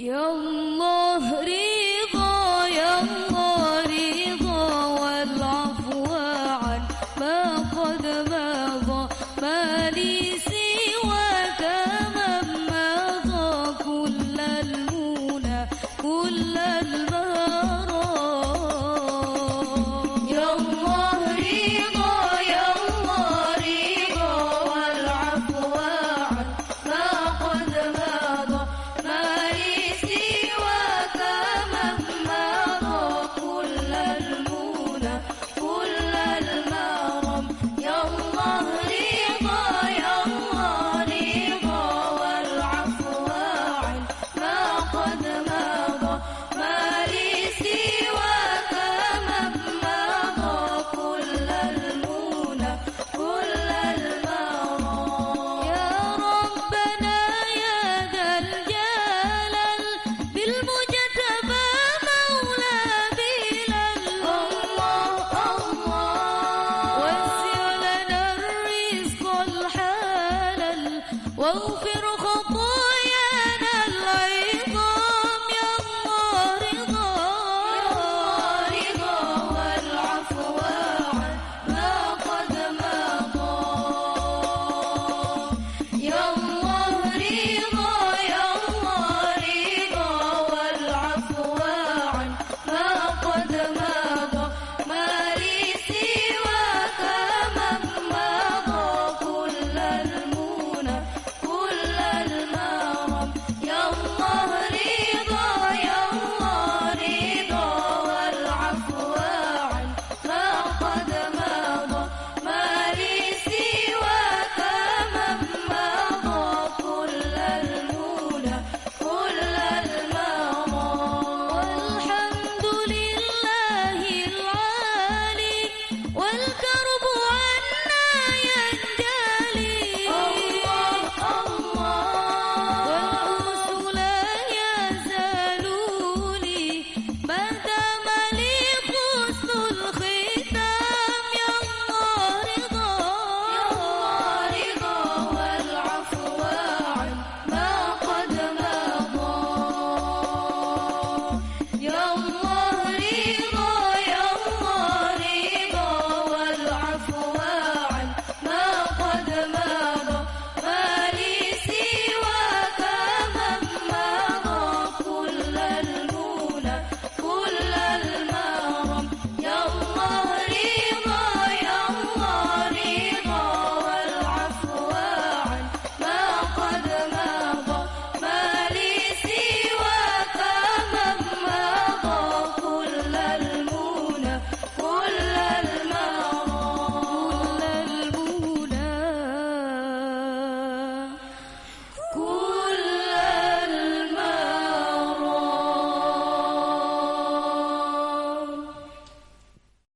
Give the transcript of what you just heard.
يا Vamos,